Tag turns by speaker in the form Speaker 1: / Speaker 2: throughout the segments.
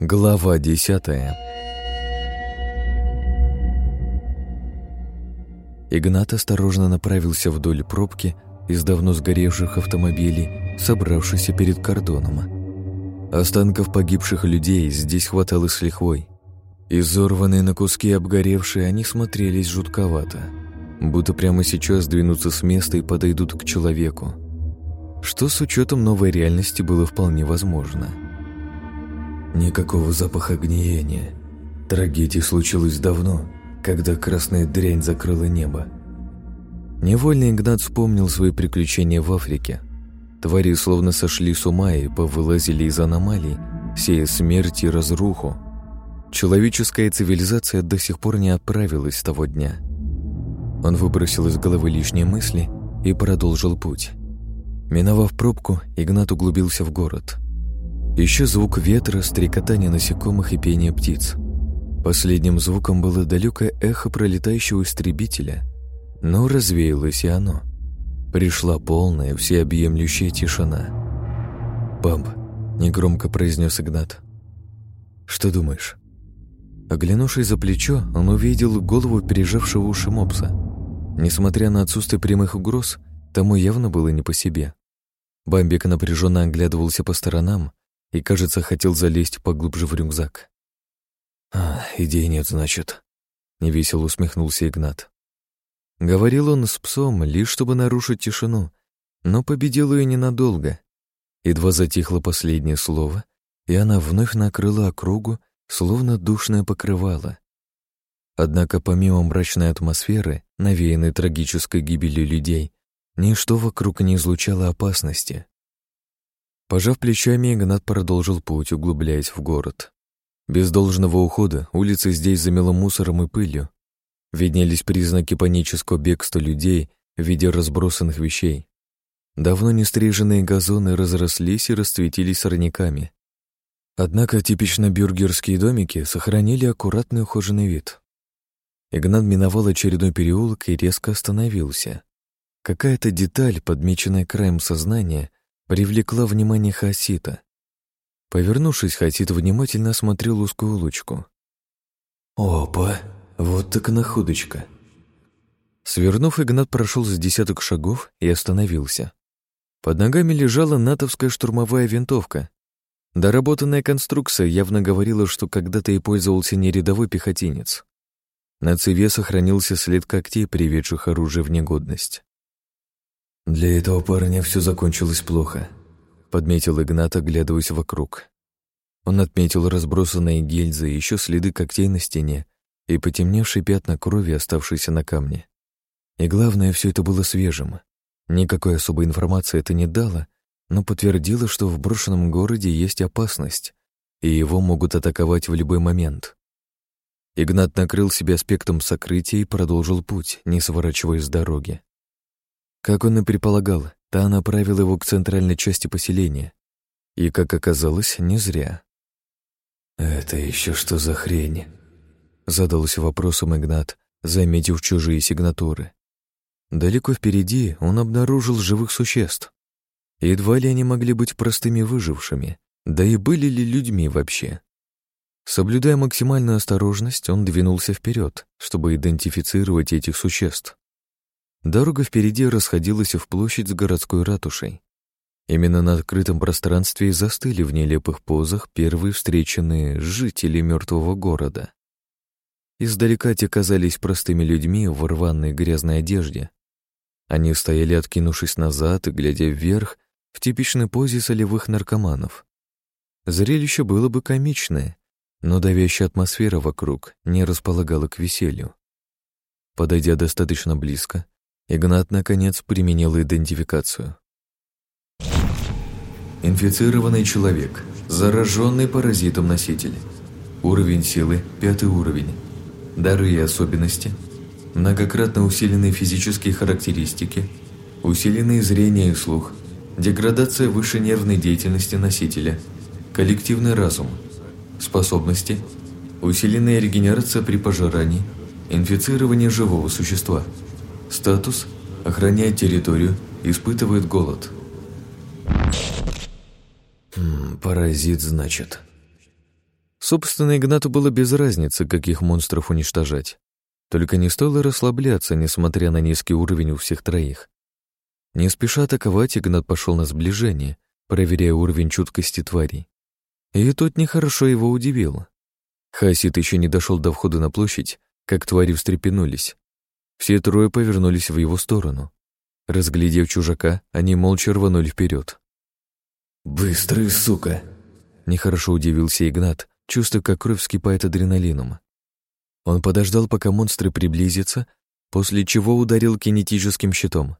Speaker 1: Глава десятая Игнат осторожно направился вдоль пробки из давно сгоревших автомобилей, собравшихся перед кордоном. Останков погибших людей здесь хватало с лихвой. Изорванные на куски обгоревшие, они смотрелись жутковато, будто прямо сейчас двинутся с места и подойдут к человеку, что с учетом новой реальности было вполне возможно. Никакого запаха гниения. Трагедия случилась давно, когда красная дрянь закрыла небо. Невольно Игнат вспомнил свои приключения в Африке. Твари словно сошли с ума и повылазили из аномалий, сея смерть и разруху. Человеческая цивилизация до сих пор не оправилась с того дня. Он выбросил из головы лишние мысли и продолжил путь. Миновав пробку, Игнат углубился в город. Еще звук ветра, стрекотание насекомых и пение птиц. Последним звуком было далекое эхо пролетающего истребителя, но развеялось и оно. Пришла полная, всеобъемлющая тишина. «Бамб», — негромко произнес Игнат. «Что думаешь?» Оглянувшись за плечо, он увидел голову пережавшего уши мопса. Несмотря на отсутствие прямых угроз, тому явно было не по себе. Бамбик напряженно оглядывался по сторонам и, кажется, хотел залезть поглубже в рюкзак. «А, идей нет, значит», — невесело усмехнулся Игнат. Говорил он с псом, лишь чтобы нарушить тишину, но победил ее ненадолго. Едва затихло последнее слово, и она вновь накрыла округу, словно душное покрывало. Однако помимо мрачной атмосферы, навеянной трагической гибелью людей, Ничто вокруг не излучало опасности. Пожав плечами, Игнат продолжил путь, углубляясь в город. Без должного ухода улицы здесь замело мусором и пылью. Виднелись признаки панического бегства людей в виде разбросанных вещей. Давно не стриженные газоны разрослись и расцветились сорняками. Однако типично бюргерские домики сохранили аккуратный ухоженный вид. Игнат миновал очередной переулок и резко остановился. Какая-то деталь, подмеченная краем сознания, привлекла внимание Хасита. Повернувшись, Хасит внимательно осмотрел узкую улочку. «Опа, вот так находочка!» Свернув, Игнат прошел за десяток шагов и остановился. Под ногами лежала натовская штурмовая винтовка. Доработанная конструкция явно говорила, что когда-то и пользовался не рядовой пехотинец. На цеве сохранился след когтей, приведших оружие в негодность. «Для этого парня все закончилось плохо», — подметил Игнат, оглядываясь вокруг. Он отметил разбросанные гильзы, еще следы когтей на стене и потемневшие пятна крови, оставшиеся на камне. И главное, все это было свежим. Никакой особой информации это не дало, но подтвердило, что в брошенном городе есть опасность, и его могут атаковать в любой момент. Игнат накрыл себя аспектом сокрытия и продолжил путь, не сворачивая с дороги. Как он и предполагал, та направила его к центральной части поселения. И, как оказалось, не зря. «Это еще что за хрень?» Задался вопросом Игнат, заметив чужие сигнатуры. Далеко впереди он обнаружил живых существ. Едва ли они могли быть простыми выжившими, да и были ли людьми вообще. Соблюдая максимальную осторожность, он двинулся вперед, чтобы идентифицировать этих существ. Дорога впереди расходилась в площадь с городской ратушей. Именно на открытом пространстве и застыли в нелепых позах первые встреченные жители мертвого города. Издалека те казались простыми людьми в рваной грязной одежде. Они стояли, откинувшись назад и глядя вверх, в типичной позе солевых наркоманов. Зрелище было бы комичное, но давящая атмосфера вокруг не располагала к веселью. Подойдя достаточно близко, Игнат, наконец, применил идентификацию. Инфицированный человек, зараженный паразитом носитель. Уровень силы – пятый уровень. Дары и особенности – многократно усиленные физические характеристики, усиленные зрение и слух, деградация высшей нервной деятельности носителя, коллективный разум, способности, усиленная регенерация при пожирании, инфицирование живого существа – Статус – охраняет территорию, испытывает голод. Хм, паразит, значит. Собственно, Игнату было без разницы, каких монстров уничтожать. Только не стоило расслабляться, несмотря на низкий уровень у всех троих. Не спеша атаковать, Игнат пошел на сближение, проверяя уровень чуткости тварей. И тут нехорошо его удивило. Хасид еще не дошел до входа на площадь, как твари встрепенулись. Все трое повернулись в его сторону. Разглядев чужака, они молча рванули вперед.
Speaker 2: «Быстрый, сука!»
Speaker 1: Нехорошо удивился Игнат, чувствуя, как кровь вскипает адреналином. Он подождал, пока монстры приблизятся, после чего ударил кинетическим щитом.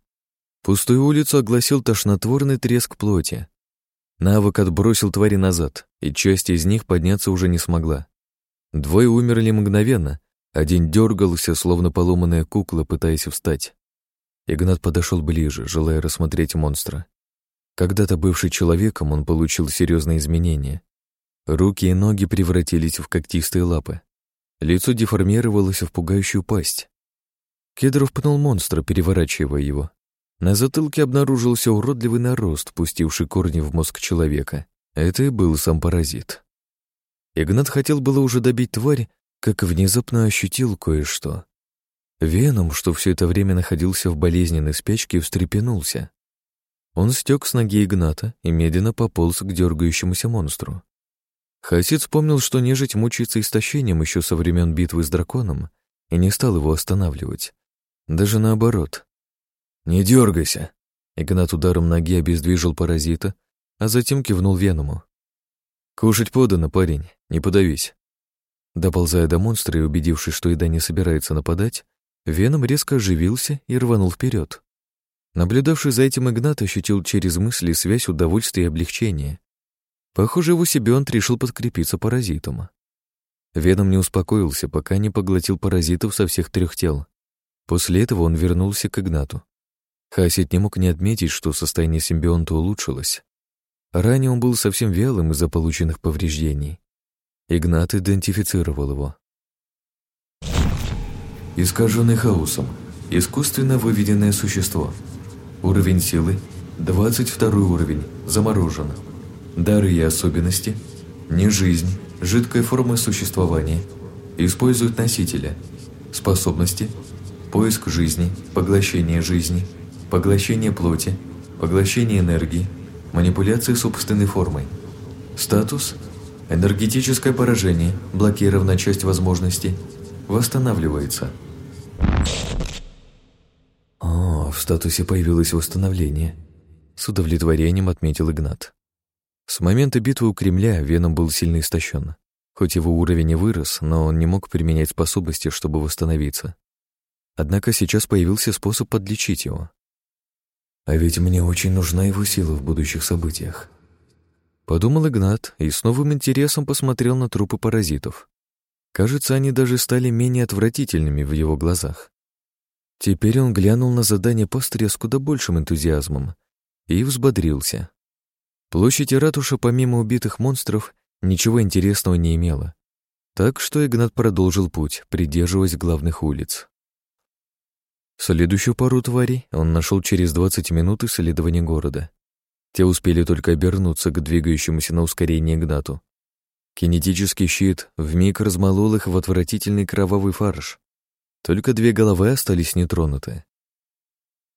Speaker 1: Пустую улицу огласил тошнотворный треск плоти. Навык отбросил твари назад, и часть из них подняться уже не смогла. Двое умерли мгновенно, один дергался, словно поломанная кукла, пытаясь встать. Игнат подошел ближе, желая рассмотреть монстра. Когда-то бывший человеком, он получил серьезные изменения. Руки и ноги превратились в когтистые лапы. Лицо деформировалось в пугающую пасть. Кедров пнул монстра, переворачивая его. На затылке обнаружился уродливый нарост, пустивший корни в мозг человека. Это и был сам паразит. Игнат хотел было уже добить тварь, как внезапно ощутил кое-что. Веном, что все это время находился в болезненной спячке, встрепенулся. Он стек с ноги Игната и медленно пополз к дергающемуся монстру. Хасид вспомнил, что нежить мучается истощением еще со времен битвы с драконом, и не стал его останавливать. Даже наоборот. «Не дергайся!» Игнат ударом ноги обездвижил паразита, а затем кивнул Веному. «Кушать подано, парень, не подавись». Доползая до монстра и убедившись, что еда не собирается нападать, Веном резко оживился и рванул вперед. Наблюдавший за этим Игнат ощутил через мысли связь удовольствия и облегчения. Похоже, его Сибионт решил подкрепиться паразитом. Веном не успокоился, пока не поглотил паразитов со всех трех тел. После этого он вернулся к Игнату. Хасид не мог не отметить, что состояние симбионта улучшилось. Ранее он был совсем вялым из-за полученных повреждений. Игнат идентифицировал его.
Speaker 2: Искаженный хаосом. Искусственно выведенное существо. Уровень силы. 22 уровень. Заморожен. Дары и особенности. Не жизнь. Жидкая форма существования. Используют носителя. Способности. Поиск жизни. Поглощение жизни. Поглощение плоти. Поглощение энергии. Манипуляция собственной формой. Статус. Энергетическое поражение. Блокирована часть возможностей. Восстанавливается.
Speaker 1: О, в статусе появилось восстановление. С удовлетворением отметил Игнат. С момента битвы у Кремля Веном был сильно истощен. Хоть его уровень и вырос, но он не мог применять способности, чтобы восстановиться. Однако сейчас появился способ подлечить его.
Speaker 2: А ведь мне очень нужна его сила в будущих событиях.
Speaker 1: Подумал Игнат и с новым интересом посмотрел на трупы паразитов. Кажется, они даже стали менее отвратительными в его глазах. Теперь он глянул на задание пастыря с куда большим энтузиазмом и взбодрился. Площадь и ратуша, помимо убитых монстров, ничего интересного не имела. Так что Игнат продолжил путь, придерживаясь главных улиц. Следующую пару тварей он нашел через 20 минут исследования города. Те успели только обернуться к двигающемуся на ускорение Игнату. Кинетический щит вмиг размолол их в отвратительный кровавый фарш. Только две головы остались нетронуты.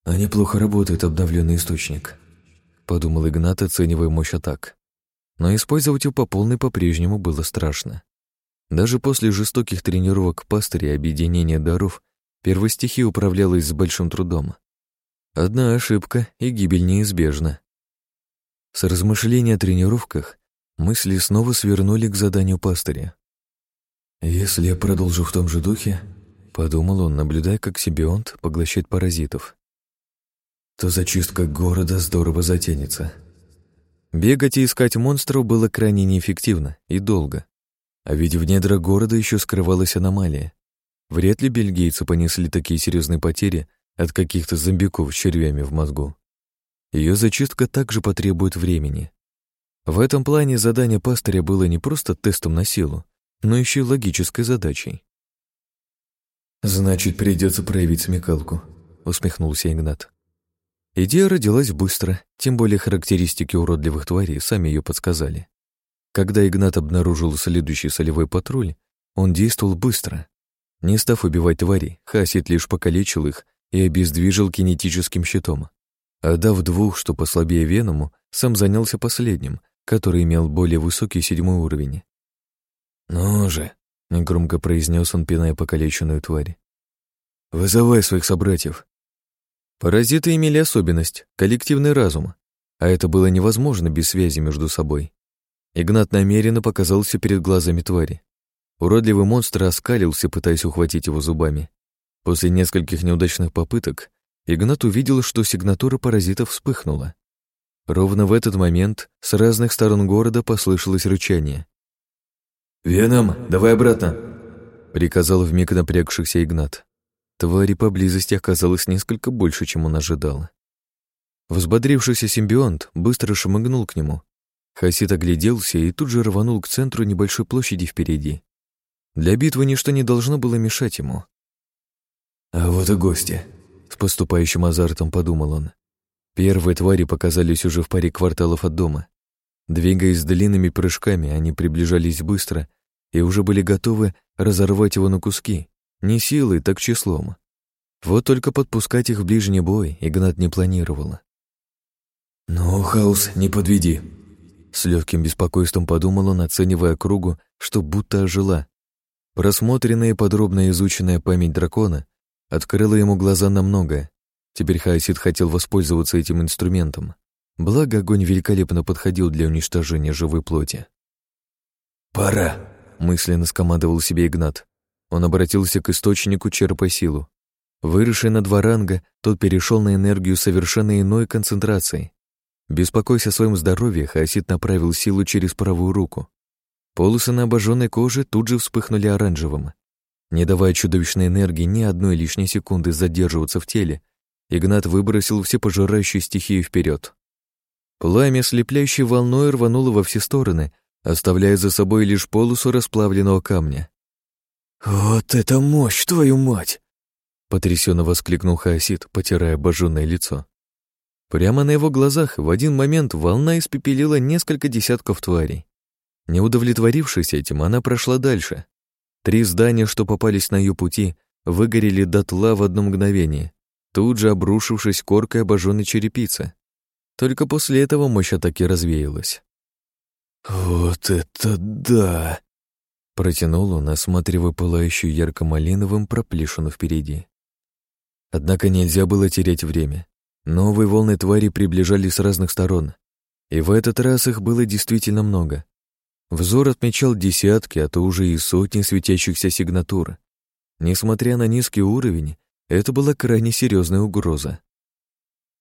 Speaker 2: «А неплохо работает обновленный источник», — подумал Игнат, оценивая мощь атак.
Speaker 1: Но использовать его по полной по-прежнему было страшно. Даже после жестоких тренировок пастыря и объединения даров первой стихия управлялась с большим трудом. Одна ошибка, и гибель неизбежна. С размышления о тренировках Мысли снова свернули к заданию пастыря.
Speaker 2: «Если я продолжу в том же духе», — подумал он, наблюдая, как симбионт поглощает паразитов, то зачистка города здорово затянется.
Speaker 1: Бегать и искать монстров было крайне неэффективно и долго. А ведь в недра города еще скрывалась аномалия. Вряд ли бельгийцы понесли такие серьезные потери от каких-то зомбиков с червями в мозгу. Ее зачистка также потребует времени. В этом плане задание пастыря было не просто тестом на силу, но еще и логической задачей.
Speaker 2: «Значит, придется проявить смекалку», — усмехнулся Игнат.
Speaker 1: Идея родилась быстро, тем более характеристики уродливых тварей сами ее подсказали. Когда Игнат обнаружил следующий солевой патруль, он действовал быстро. Не став убивать тварей, Хасид лишь покалечил их и обездвижил кинетическим щитом. Отдав двух, что послабее Веному, сам занялся последним, который имел более высокий седьмой уровень. «Ну же», — негромко произнес он, пиная покалеченную тварь. «Вызывай своих собратьев». Паразиты имели особенность — коллективный разум, а это было невозможно без связи между собой. Игнат намеренно показался перед глазами твари. Уродливый монстр оскалился, пытаясь ухватить его зубами. После нескольких неудачных попыток Игнат увидел, что сигнатура паразитов вспыхнула. Ровно в этот момент с разных сторон города послышалось рычание.
Speaker 2: «Веном, давай обратно!»
Speaker 1: — приказал вмиг напрягшихся Игнат. Твари поблизости оказалось несколько больше, чем он ожидал. Взбодрившийся симбионт быстро шмыгнул к нему. Хасид огляделся и тут же рванул к центру небольшой площади впереди. Для битвы ничто не должно было мешать ему.
Speaker 2: «А вот и гости»,
Speaker 1: с поступающим азартом подумал он. Первые твари показались уже в паре кварталов от дома. Двигаясь длинными прыжками, они приближались быстро и уже были готовы разорвать его на куски, не силой, так числом. Вот только подпускать их в ближний бой Игнат не планировал.
Speaker 2: «Ну, Хаус, не подведи!»
Speaker 1: С легким беспокойством подумал он, оценивая кругу, что будто ожила. Просмотренная и подробно изученная память дракона открыла ему глаза на многое. Теперь Хаосид хотел воспользоваться этим инструментом. Благо, огонь великолепно подходил для уничтожения живой плоти.
Speaker 2: «Пора!»
Speaker 1: — мысленно скомандовал себе Игнат. Он обратился к источнику, черпая силу. Выросший на два ранга, тот перешел на энергию совершенно иной концентрации. Беспокойся о своем здоровье, Хаосид направил силу через правую руку. Полосы на обожженной коже тут же вспыхнули оранжевым. Не давая чудовищной энергии ни одной лишней секунды задерживаться в теле, Игнат выбросил все пожирающие стихии вперед. Пламя слепляющей волной рвануло во все стороны, оставляя за собой лишь полосу расплавленного камня.
Speaker 2: «Вот это мощь, твою мать!»
Speaker 1: потрясенно воскликнул Хаосид, потирая обожженное лицо. Прямо на его глазах в один момент волна испепелила несколько десятков тварей. Не удовлетворившись этим, она прошла дальше, Три здания, что попались на ее пути, выгорели дотла в одно мгновение, тут же обрушившись коркой обожженной черепицы. Только после этого мощь атаки развеялась.
Speaker 2: «Вот это да!»
Speaker 1: Протянул он, осматривая пылающую ярко-малиновым проплешину впереди. Однако нельзя было терять время. Новые волны твари приближались с разных сторон, и в этот раз их было действительно много. Взор отмечал десятки, а то уже и сотни светящихся сигнатур. Несмотря на низкий уровень, это была крайне серьезная угроза.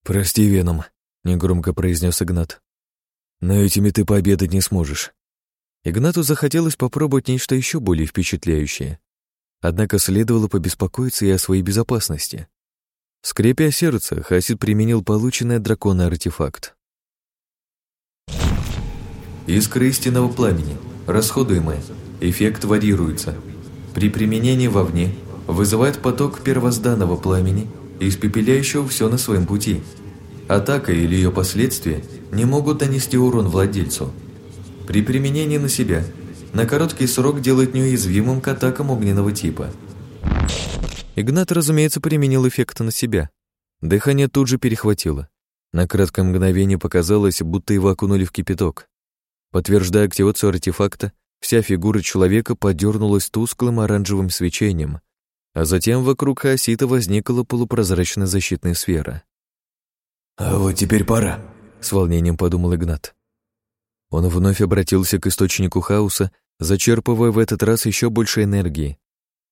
Speaker 2: «Прости, Веном», — негромко произнес Игнат. «Но этими ты пообедать не сможешь».
Speaker 1: Игнату захотелось попробовать нечто еще более впечатляющее. Однако следовало побеспокоиться и о своей безопасности. Скрепя сердце, Хасид применил полученный от дракона артефакт.
Speaker 3: Искра истинного пламени. Расходуемая. Эффект варьируется. При применении вовне вызывает поток первозданного пламени, испепеляющего все на своем пути. Атака или ее последствия не могут нанести урон владельцу. При применении на себя на короткий срок делает неуязвимым к атакам огненного типа.
Speaker 1: Игнат, разумеется, применил эффект на себя. Дыхание тут же перехватило. На краткое мгновение показалось, будто его окунули в кипяток. Подтверждая активацию артефакта, вся фигура человека подернулась тусклым оранжевым свечением, а затем вокруг Хаосита возникла полупрозрачная защитная сфера.
Speaker 2: «А вот теперь пора», —
Speaker 1: с волнением подумал Игнат. Он вновь обратился к источнику хаоса, зачерпывая в этот раз еще больше энергии.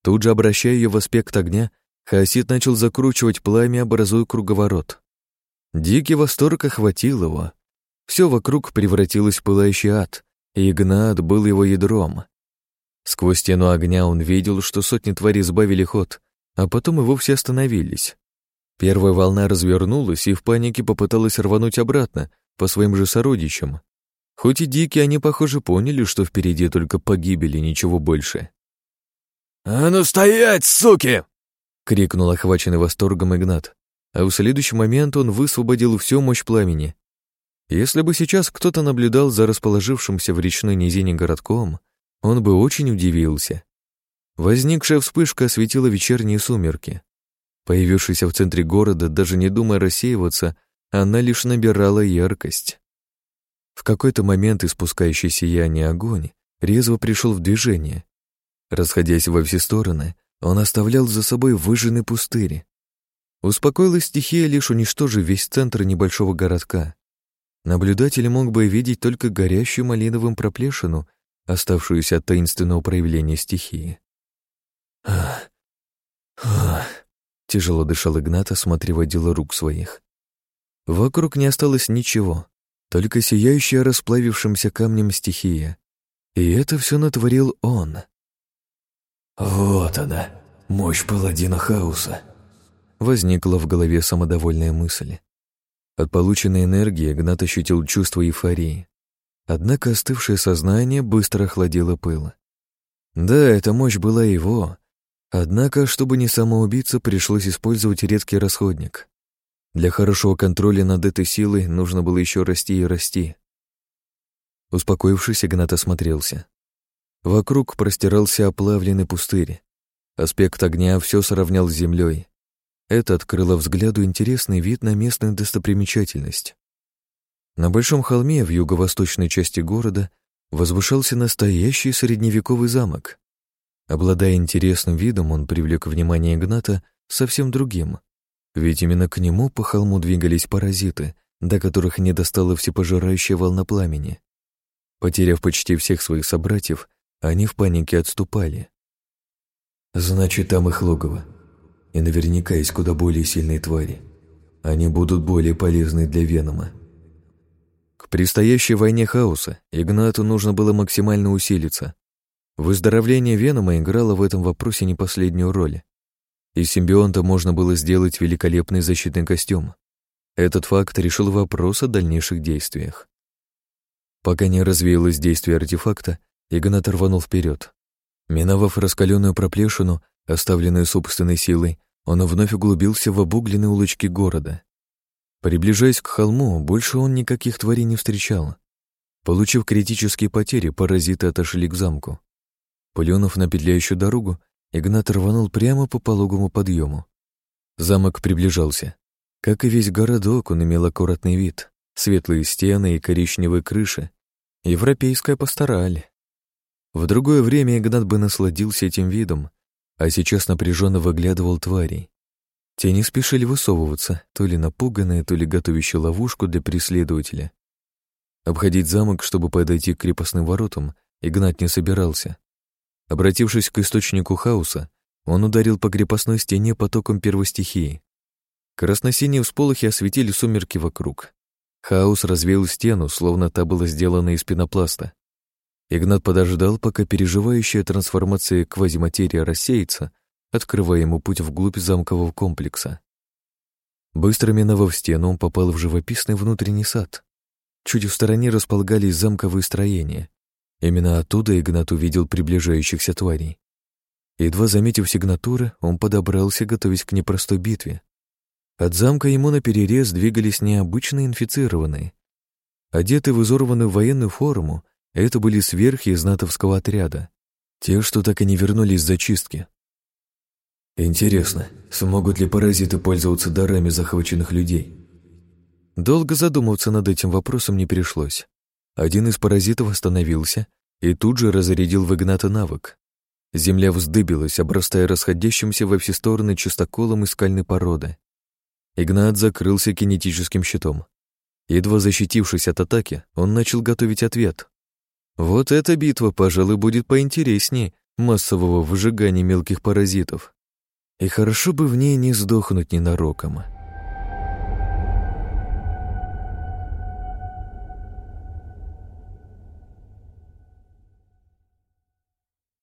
Speaker 1: Тут же, обращая ее в аспект огня, Хаосит начал закручивать пламя, образуя круговорот. Дикий восторг охватил его. Все вокруг превратилось в пылающий ад, и Игнат был его ядром. Сквозь стену огня он видел, что сотни тварей сбавили ход, а потом и вовсе остановились. Первая волна развернулась и в панике попыталась рвануть обратно, по своим же сородичам. Хоть и дикие, они, похоже, поняли, что впереди только погибели, ничего больше.
Speaker 2: «А ну стоять, суки!»
Speaker 1: — крикнул охваченный восторгом Игнат, а в следующий момент он высвободил всю мощь пламени. Если бы сейчас кто-то наблюдал за расположившимся в речной низине городком, он бы очень удивился. Возникшая вспышка осветила вечерние сумерки. Появившаяся в центре города, даже не думая рассеиваться, она лишь набирала яркость. В какой-то момент испускающий сияние огонь резво пришел в движение. Расходясь во все стороны, он оставлял за собой выжженный пустырь. Успокоилась стихия, лишь уничтожив весь центр небольшого городка. Наблюдатель мог бы видеть только горящую малиновым проплешину, оставшуюся от таинственного проявления стихии. Ах, ах, тяжело дышал Игнат, осматривая дело рук своих. Вокруг не осталось ничего, только сияющая расплавившимся камнем стихия. И это все натворил он.
Speaker 2: «Вот она, мощь паладина хаоса», —
Speaker 1: возникла в голове самодовольная мысль. От полученной энергии Игнат ощутил чувство эйфории. Однако остывшее сознание быстро охладило пыл. Да, эта мощь была его. Однако, чтобы не самоубиться, пришлось использовать редкий расходник. Для хорошего контроля над этой силой нужно было еще расти и расти. Успокоившись, Игнат осмотрелся. Вокруг простирался оплавленный пустырь. Аспект огня все сравнял с землей. Это открыло взгляду интересный вид на местную достопримечательность. На большом холме в юго-восточной части города возвышался настоящий средневековый замок. Обладая интересным видом, он привлек внимание Игната совсем другим. Ведь именно к нему по холму двигались паразиты, до которых не достала всепожирающая волна пламени. Потеряв почти всех своих собратьев, они в панике отступали.
Speaker 2: «Значит, там их логово. И наверняка есть куда более сильные твари. Они будут более полезны для Венома»,
Speaker 1: к предстоящей войне хаоса Игнату нужно было максимально усилиться. Выздоровление Венома играло в этом вопросе не последнюю роль. Из симбионта можно было сделать великолепный защитный костюм. Этот факт решил вопрос о дальнейших действиях. Пока не развеялось действие артефакта, Игнат рванул вперед. Миновав раскаленную проплешину, оставленную собственной силой, он вновь углубился в обугленные улочки города. Приближаясь к холму, больше он никаких тварей не встречал. Получив критические потери, паразиты отошли к замку. Плюнув на петляющую дорогу, Игнат рванул прямо по пологому подъему. Замок приближался. Как и весь городок, он имел аккуратный вид. Светлые стены и коричневые крыши. Европейская пастораль. В другое время Игнат бы насладился этим видом, а сейчас напряженно выглядывал тварей. Те не спешили высовываться, то ли напуганные, то ли готовящие ловушку для преследователя. Обходить замок, чтобы подойти к крепостным воротам, Игнат не собирался. Обратившись к источнику хаоса, он ударил по крепостной стене потоком первостихии. Красно-синие всполохи осветили сумерки вокруг. Хаос развеял стену, словно та была сделана из пенопласта. Игнат подождал, пока переживающая трансформация квазиматерия рассеется, открывая ему путь вглубь замкового комплекса. Быстро миновав стену, он попал в живописный внутренний сад. Чуть в стороне располагались замковые строения. Именно оттуда Игнат увидел приближающихся тварей. Едва заметив сигнатуры, он подобрался, готовясь к непростой битве. От замка ему на перерез двигались необычные инфицированные. Одеты в изорванную военную форму, это были сверхи из натовского отряда. Те, что так и не вернулись с зачистки,
Speaker 2: Интересно, смогут ли паразиты пользоваться дарами захваченных людей?
Speaker 1: Долго задумываться над этим вопросом не пришлось. Один из паразитов остановился и тут же разрядил в Игната навык. Земля вздыбилась, обрастая расходящимся во все стороны чистоколом и скальной породы. Игнат закрылся кинетическим щитом. Едва защитившись от атаки, он начал готовить ответ. Вот эта битва, пожалуй, будет поинтереснее массового выжигания мелких паразитов. И хорошо бы в ней не сдохнуть ненароком.